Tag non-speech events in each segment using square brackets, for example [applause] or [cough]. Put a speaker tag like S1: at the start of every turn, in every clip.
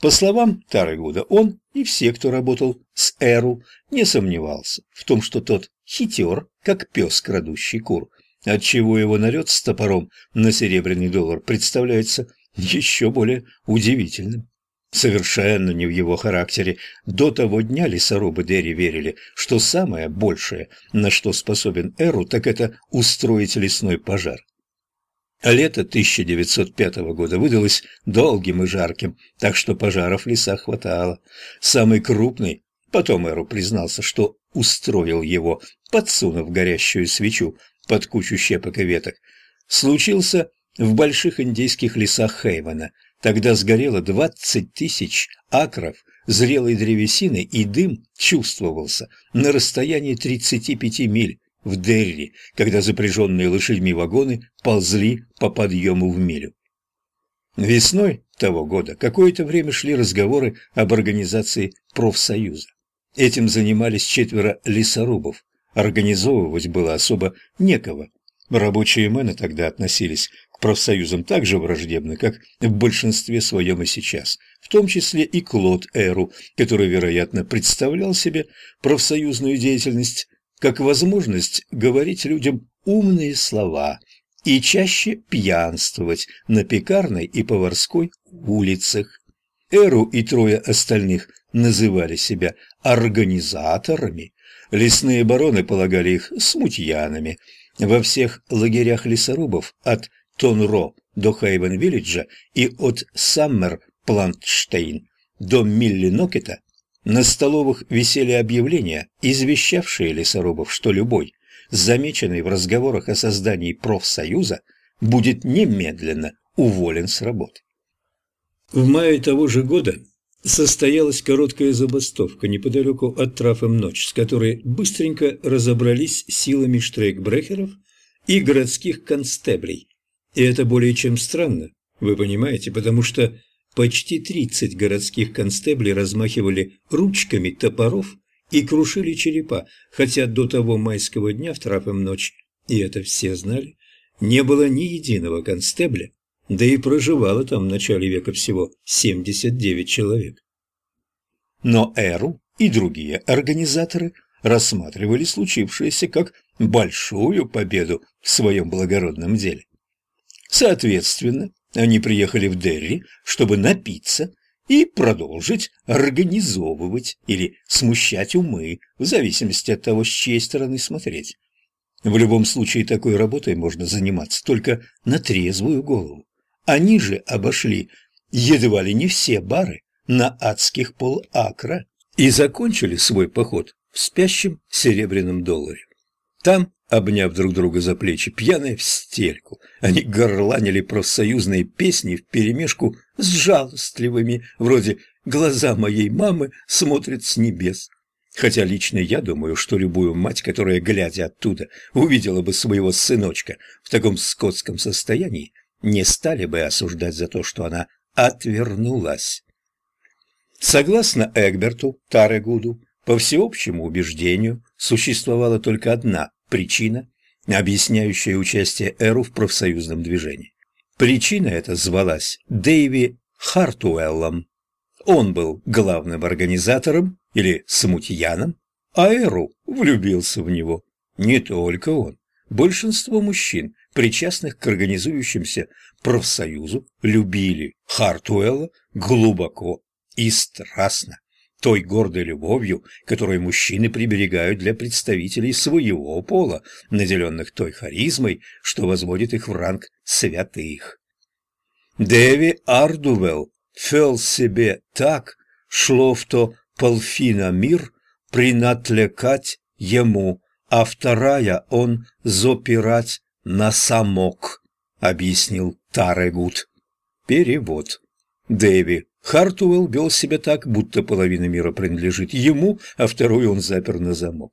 S1: По словам Тарыгуда, он и все, кто работал с Эру, не сомневался в том, что тот хитер, как пес, крадущий кур, отчего его налет с топором на серебряный доллар представляется еще более удивительным. Совершенно не в его характере. До того дня лесорубы Дерри верили, что самое большее, на что способен Эру, так это устроить лесной пожар. Лето 1905 года выдалось долгим и жарким, так что пожаров в лесах хватало. Самый крупный, потом Эру признался, что устроил его, подсунув горящую свечу под кучу щепок и веток, случился в больших индейских лесах Хейвена. Тогда сгорело 20 тысяч акров зрелой древесины, и дым чувствовался на расстоянии 35 миль в Дерри, когда запряженные лошадьми вагоны ползли по подъему в милю. Весной того года какое-то время шли разговоры об организации профсоюза. Этим занимались четверо лесорубов. Организовывать было особо некого. Рабочие мены тогда относились к профсоюзам так же враждебно, как в большинстве своем и сейчас, в том числе и Клод Эру, который, вероятно, представлял себе профсоюзную деятельность как возможность говорить людям умные слова и чаще пьянствовать на пекарной и поварской улицах. Эру и трое остальных называли себя организаторами, лесные бароны полагали их смутьянами. Во всех лагерях лесорубов от Тонро до Хайвен-Виллиджа и от Саммер-Плантштейн до Милли-Нокета на столовых висели объявления, извещавшие лесорубов, что любой, замеченный в разговорах о создании профсоюза, будет немедленно уволен с работы. В мае того же года состоялась короткая забастовка неподалеку от Трафем ночь, с которой быстренько разобрались силами штрейкбрехеров и городских констеблей. И это более чем странно, вы понимаете, потому что Почти тридцать городских констеблей размахивали ручками топоров и крушили черепа, хотя до того майского дня в Трафем ночь, и это все знали, не было ни единого констебля, да и проживало там в начале века всего 79 человек. Но Эру и другие организаторы рассматривали случившееся как большую победу в своем благородном деле. Соответственно, они приехали в Дерри, чтобы напиться и продолжить организовывать или смущать умы, в зависимости от того, с чьей стороны смотреть. В любом случае такой работой можно заниматься только на трезвую голову. Они же обошли едва ли не все бары на адских полакра и закончили свой поход в спящем серебряном долларе. Там обняв друг друга за плечи, пьяные в стельку. Они горланили профсоюзные песни вперемешку с жалостливыми, вроде «Глаза моей мамы смотрят с небес». Хотя лично я думаю, что любую мать, которая, глядя оттуда, увидела бы своего сыночка в таком скотском состоянии, не стали бы осуждать за то, что она отвернулась. Согласно Эгберту Тарегуду, по всеобщему убеждению, существовала только одна причина, объясняющая участие Эру в профсоюзном движении. Причина эта звалась Дэйви Хартуэллом. Он был главным организатором или смутьяном, а Эру влюбился в него. Не только он. Большинство мужчин, причастных к организующимся профсоюзу, любили Хартуэлла глубоко и страстно той гордой любовью, которую мужчины приберегают для представителей своего пола, наделенных той харизмой, что возводит их в ранг святых. Дэви Ардувелл фел себе так, шло в то полфина мир принатлекать ему, а вторая он зопирать на самок, объяснил Тарегут. Перевод. Дэви Хартуэлл вел себя так, будто половина мира принадлежит ему, а вторую он запер на замок.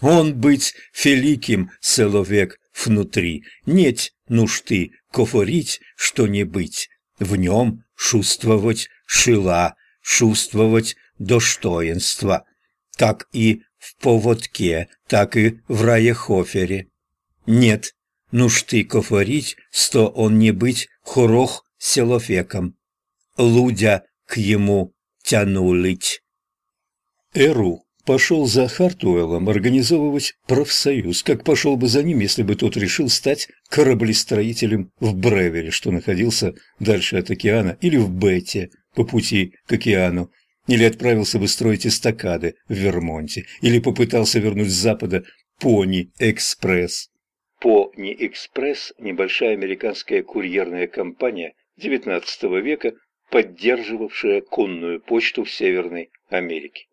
S1: Он быть великим человек внутри, нет нужды кофорить что-нибудь, в нем чувствовать шила, чувствовать достоинство, как и в поводке, так и в раехофере. Нет нужды кофорить, что он не быть хорох селофеком. Лудя к ему тянулить. Эру пошел за Хартуэллом организовывать профсоюз, как пошел бы за ним, если бы тот решил стать кораблестроителем в Бревере, что находился дальше от океана, или в Бетте по пути к океану, или отправился бы строить эстакады в Вермонте, или попытался вернуть с запада Пони-экспресс. Пони-экспресс – небольшая американская курьерная компания XIX века, поддерживавшая конную почту в Северной Америке.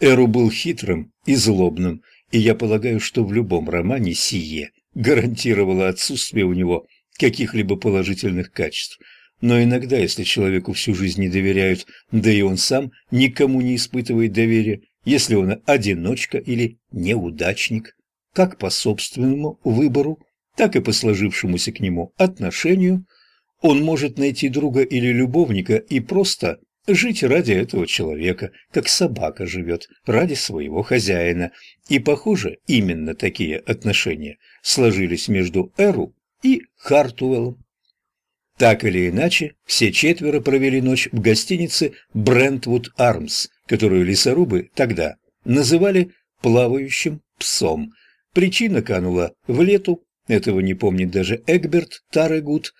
S1: Эру был хитрым и злобным, и я полагаю, что в любом романе сие гарантировало отсутствие у него каких-либо положительных качеств. Но иногда, если человеку всю жизнь не доверяют, да и он сам никому не испытывает доверия, если он одиночка или неудачник, как по собственному выбору, так и по сложившемуся к нему отношению, он может найти друга или любовника и просто жить ради этого человека, как собака живет ради своего хозяина. И, похоже, именно такие отношения сложились между Эру и Хартуэллом. Так или иначе, все четверо провели ночь в гостинице «Брентвуд Армс», которую лесорубы тогда называли «плавающим псом». Причина канула в лету, этого не помнит даже Эгберт Тарегут.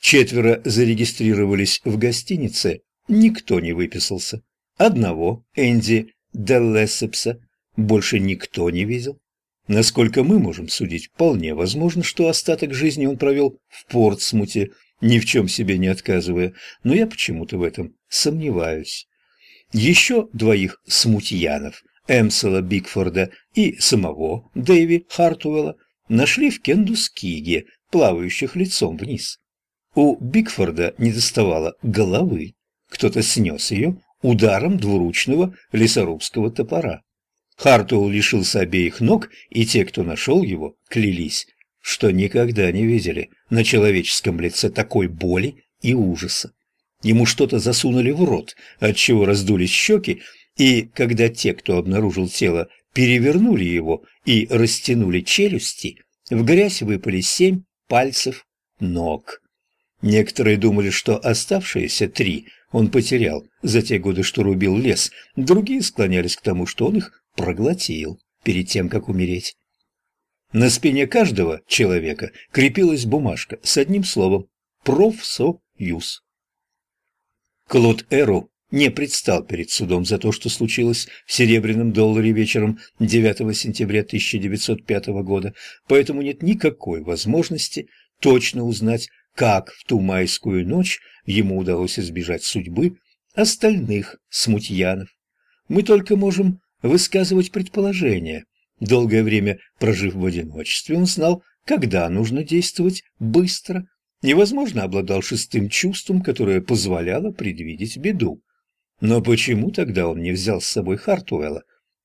S1: Четверо зарегистрировались в гостинице никто не выписался. Одного, Энди Деллесепса, больше никто не видел. Насколько мы можем судить, вполне возможно, что остаток жизни он провел в Портсмуте, ни в чем себе не отказывая, но я почему-то в этом сомневаюсь. Еще двоих смутьянов, Эмсела Бигфорда и самого Дэйви Хартуэлла, нашли в Кендускиге, плавающих лицом вниз. У Бигфорда недоставало головы, кто-то снес ее ударом двуручного лесорубского топора. Хартуэлл лишился обеих ног, и те, кто нашел его, клялись, что никогда не видели на человеческом лице такой боли и ужаса. Ему что-то засунули в рот, отчего раздулись щеки, и когда те, кто обнаружил тело, перевернули его и растянули челюсти, в грязь выпали семь пальцев ног. Некоторые думали, что оставшиеся три он потерял за те годы, что рубил лес. Другие склонялись к тому, что он их проглотил перед тем, как умереть. На спине каждого человека крепилась бумажка с одним словом «Профсоюз». Клод Эру не предстал перед судом за то, что случилось в Серебряном долларе вечером 9 сентября 1905 года, поэтому нет никакой возможности точно узнать, как в ту майскую ночь ему удалось избежать судьбы остальных смутьянов. Мы только можем высказывать предположения. Долгое время прожив в одиночестве, он знал, когда нужно действовать быстро, и, возможно, обладал шестым чувством, которое позволяло предвидеть беду. Но почему тогда он не взял с собой Хартуэлла?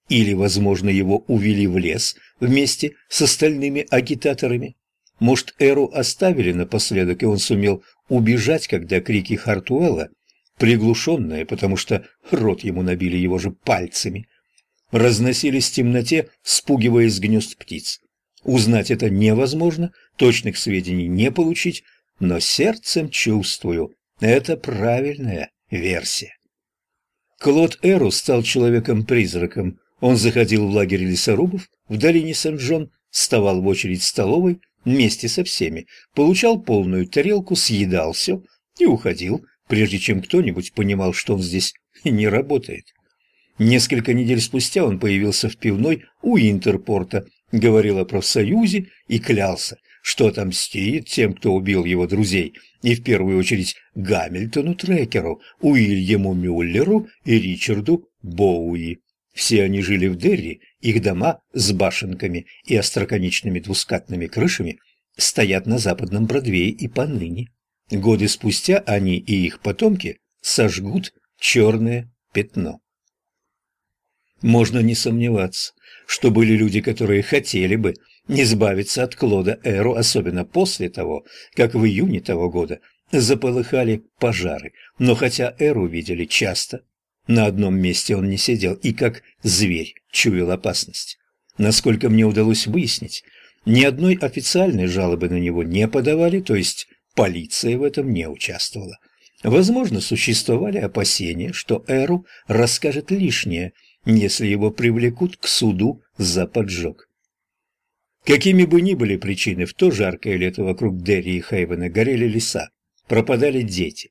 S1: Или, возможно, его увели в лес вместе с остальными агитаторами? Может, Эру оставили напоследок, и он сумел убежать, когда крики Хартуэлла, приглушенные, потому что рот ему набили его же пальцами, разносились в темноте, спугивая из гнезд птиц. Узнать это невозможно, точных сведений не получить, но сердцем чувствую, это правильная версия. Клод Эру стал человеком-призраком. Он заходил в лагерь лесорубов в долине Сен-Джон, вставал в очередь столовой, вместе со всеми, получал полную тарелку, съедал все и уходил, прежде чем кто-нибудь понимал, что он здесь [laughs] не работает. Несколько недель спустя он появился в пивной у Интерпорта, говорил о профсоюзе и клялся, что отомстит тем, кто убил его друзей, и в первую очередь Гамильтону Трекеру, Уильяму Мюллеру и Ричарду Боуи. Все они жили в Дерри, их дома с башенками и остроконечными двускатными крышами стоят на западном Бродвее и поныне. Годы спустя они и их потомки сожгут черное пятно. Можно не сомневаться, что были люди, которые хотели бы избавиться от Клода Эру, особенно после того, как в июне того года заполыхали пожары. Но хотя Эру видели часто, на одном месте он не сидел и как зверь чуял опасность. Насколько мне удалось выяснить, ни одной официальной жалобы на него не подавали, то есть полиция в этом не участвовала. Возможно, существовали опасения, что Эру расскажет лишнее, если его привлекут к суду за поджог. Какими бы ни были причины, в то жаркое лето вокруг Дерри и Хейвена горели леса, пропадали дети.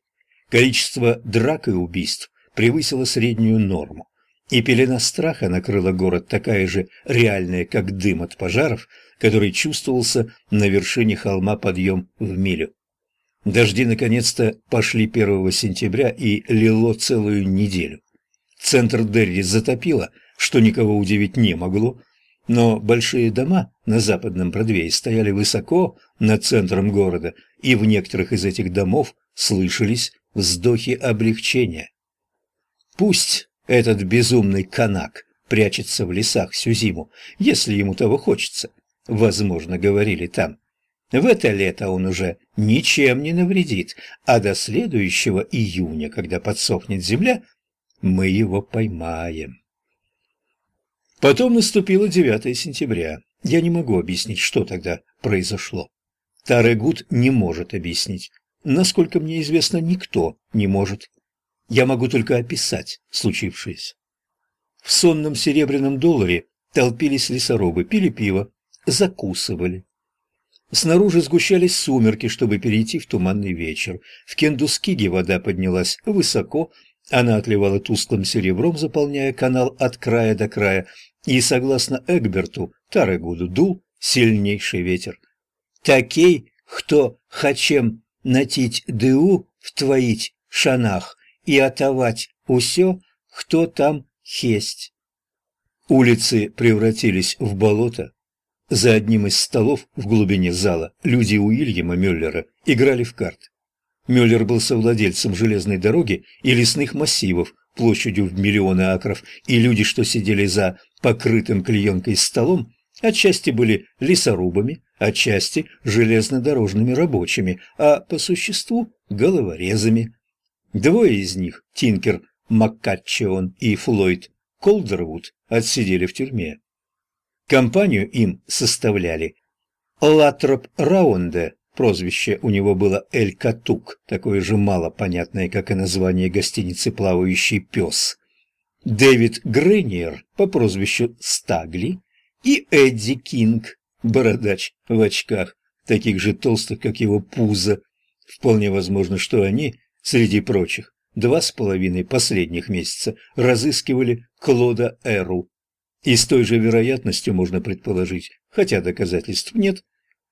S1: Количество драк и убийств превысило среднюю норму, и пелена страха накрыла город такая же реальная, как дым от пожаров, который чувствовался на вершине холма подъем в милю. Дожди наконец-то пошли 1 сентября и лило целую неделю. Центр Дерри затопило, что никого удивить не могло, но большие дома на западном Бродвее стояли высоко над центром города, и в некоторых из этих домов слышались вздохи облегчения. Пусть этот безумный канак прячется в лесах всю зиму, если ему того хочется, возможно, говорили там. В это лето он уже ничем не навредит, а до следующего июня, когда подсохнет земля, мы его поймаем. Потом наступило 9 сентября. Я не могу объяснить, что тогда произошло. Тарегут не может объяснить. Насколько мне известно, никто не может. Я могу только описать случившееся. В сонном серебряном долларе толпились лесорубы, пили пиво, закусывали. Снаружи сгущались сумерки, чтобы перейти в туманный вечер. В Кендускиге вода поднялась высоко, она отливала тусклым серебром, заполняя канал от края до края, и, согласно Эгберту, Тарегуду дул сильнейший ветер. «Такей, кто хачем натить дыу в твоить шанах и отовать усё, кто там хесть». Улицы превратились в болото. За одним из столов в глубине зала люди Уильяма Мюллера играли в карты. Мюллер был совладельцем железной дороги и лесных массивов площадью в миллионы акров, и люди, что сидели за покрытым клеенкой столом, отчасти были лесорубами, отчасти железнодорожными рабочими, а по существу головорезами. Двое из них, Тинкер Маккатчион и Флойд Колдервуд, отсидели в тюрьме. Компанию им составляли Латроп Раунде, Прозвище у него было Эль Катук, такое же мало понятное, как и название гостиницы «Плавающий пес». Дэвид Грейниер по прозвищу Стагли и Эдди Кинг, бородач в очках, таких же толстых, как его пузо. Вполне возможно, что они, среди прочих, два с половиной последних месяца разыскивали Клода Эру. И с той же вероятностью можно предположить, хотя доказательств нет,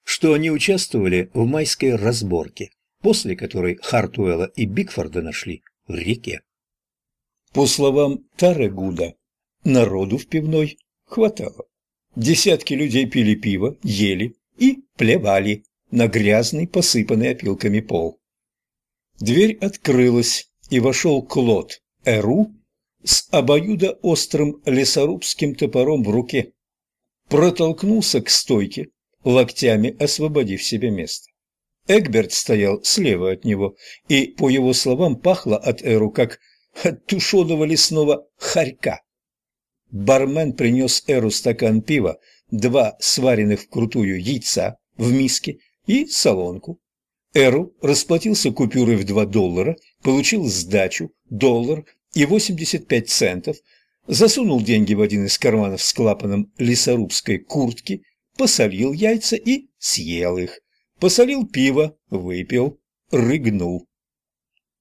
S1: что они участвовали в майской разборке, после которой Хартуэлла и Бигфорда нашли в реке. По словам Тарегуда, народу в пивной хватало. Десятки людей пили пиво, ели и плевали на грязный, посыпанный опилками пол. Дверь открылась, и вошел Клод Эру с обоюдоострым лесорубским топором в руке. Протолкнулся к стойке, локтями освободив себе место. Эгберт стоял слева от него, и, по его словам, пахло от Эру, как от тушеного лесного хорька. Бармен принес Эру стакан пива, два сваренных вкрутую яйца в миске и солонку. Эру расплатился купюрой в два доллара, получил сдачу, доллар и 85 центов, засунул деньги в один из карманов с клапаном лесорубской куртки посолил яйца и съел их. Посолил пиво, выпил, рыгнул.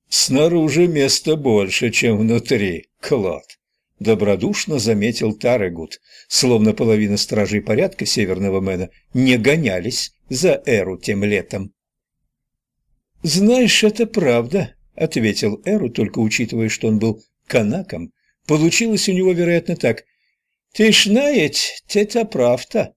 S1: «Снаружи места больше, чем внутри, Клод», — добродушно заметил Тарегут, словно половина стражей порядка Северного Мэна не гонялись за Эру тем летом. «Знаешь, это правда», — ответил Эру, только учитывая, что он был канаком. Получилось у него, вероятно, так. «Ты знаешь, это правда».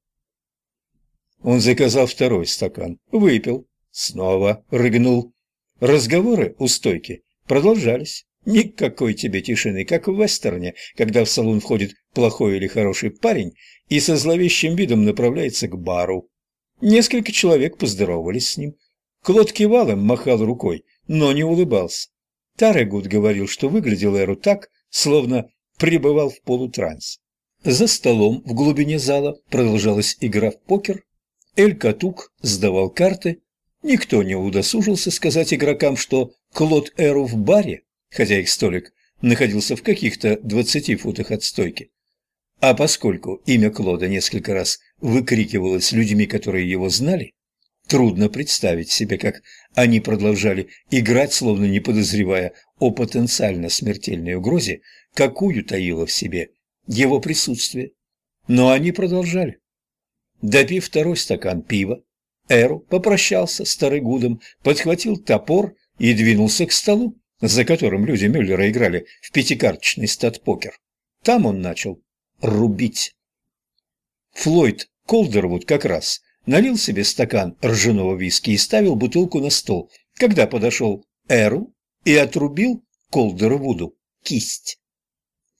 S1: Он заказал второй стакан, выпил, снова рыгнул. Разговоры у стойки продолжались. Никакой тебе тишины, как в вестерне, когда в салон входит плохой или хороший парень и со зловещим видом направляется к бару. Несколько человек поздоровались с ним. Клод кивал им, махал рукой, но не улыбался. Тарегут говорил, что выглядел Эру так, словно пребывал в полутранс. За столом в глубине зала продолжалась игра в покер, Эль-Катук сдавал карты. Никто не удосужился сказать игрокам, что Клод Эру в баре, хотя их столик находился в каких-то двадцати футах от стойки. А поскольку имя Клода несколько раз выкрикивалось людьми, которые его знали, трудно представить себе, как они продолжали играть, словно не подозревая о потенциально смертельной угрозе, какую таило в себе его присутствие. Но они продолжали. Допив второй стакан пива, Эру попрощался с Тарыгудом, подхватил топор и двинулся к столу, за которым люди Мюллера играли в пятикарточный стат-покер. Там он начал рубить. Флойд Колдервуд как раз налил себе стакан ржаного виски и ставил бутылку на стол, когда подошел Эру и отрубил Колдервуду кисть.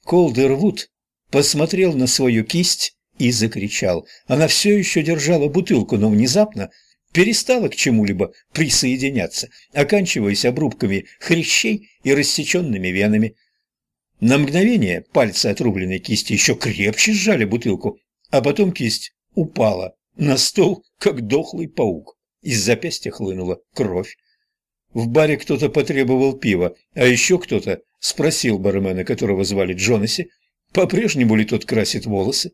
S1: Колдервуд посмотрел на свою кисть и закричал. Она все еще держала бутылку, но внезапно перестала к чему-либо присоединяться, оканчиваясь обрубками хрящей и рассеченными венами. На мгновение пальцы отрубленной кисти еще крепче сжали бутылку, а потом кисть упала на стол, как дохлый паук. Из запястья хлынула кровь. В баре кто-то потребовал пива, а еще кто-то спросил бармена, которого звали Джонаси, по-прежнему ли тот красит волосы.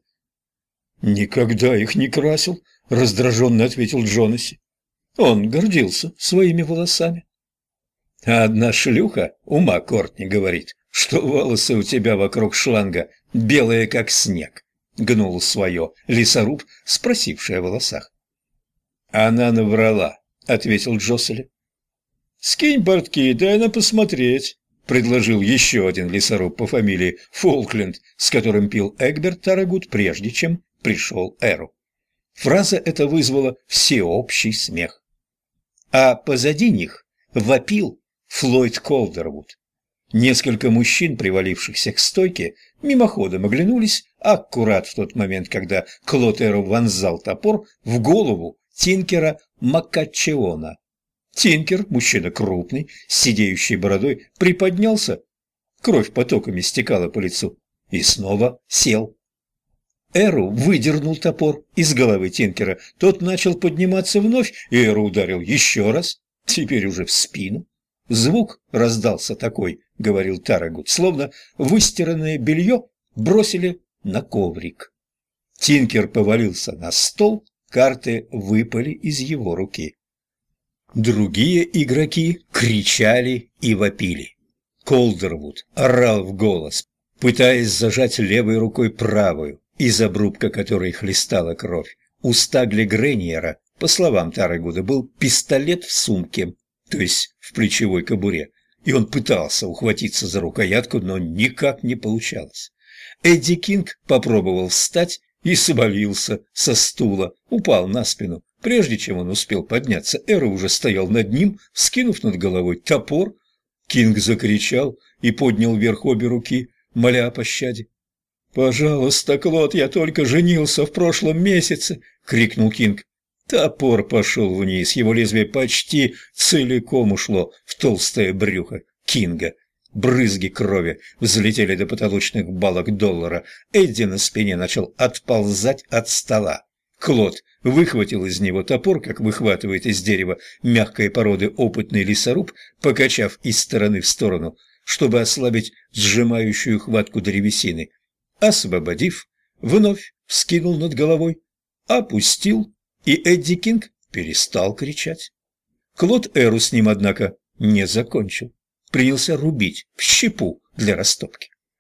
S1: «Никогда их не красил», — раздраженно ответил Джонаси. Он гордился своими волосами. А одна шлюха, ума Кортни, говорит, что волосы у тебя вокруг шланга белые, как снег, гнул свое лесоруб, спросивший о волосах. Она наврала, ответил Джосель. Скинь портки, дай на посмотреть, предложил еще один лесоруб по фамилии Фолкленд, с которым пил Эгберт Тарагут, прежде чем пришел Эру. Фраза эта вызвала всеобщий смех. А позади них вопил Флойд Колдервуд. Несколько мужчин, привалившихся к стойке, мимоходом оглянулись аккурат в тот момент, когда Клотеру вонзал топор в голову Тинкера Макачеона. Тинкер, мужчина крупный, с сидеющей бородой, приподнялся, кровь потоками стекала по лицу, и снова сел. Эру выдернул топор из головы Тинкера. Тот начал подниматься вновь, и Эру ударил еще раз, теперь уже в спину. Звук раздался такой, — говорил Тарагут, — словно выстиранное белье бросили на коврик. Тинкер повалился на стол, карты выпали из его руки. Другие игроки кричали и вопили. Колдервуд орал в голос, пытаясь зажать левой рукой правую, из обрубка которой хлестала кровь. У Стагли Грениера, по словам Тарагуда, был пистолет в сумке, то есть в плечевой кобуре и он пытался ухватиться за рукоятку, но никак не получалось. Эдди Кинг попробовал встать и свалился со стула, упал на спину. Прежде чем он успел подняться, Эро уже стоял над ним, скинув над головой топор. Кинг закричал и поднял вверх обе руки, моля о пощаде. «Пожалуйста, Клод, я только женился в прошлом месяце!» — крикнул Кинг. Топор пошел вниз, его лезвие почти целиком ушло в толстое брюхо Кинга. Брызги крови взлетели до потолочных балок доллара. Эдди на спине начал отползать от стола. Клод выхватил из него топор, как выхватывает из дерева мягкой породы опытный лесоруб, покачав из стороны в сторону, чтобы ослабить сжимающую хватку древесины. Освободив, вновь вскинул над головой, опустил и Эдди Кинг перестал кричать. Клод Эру с ним, однако, не закончил. Принялся рубить в щепу для растопки.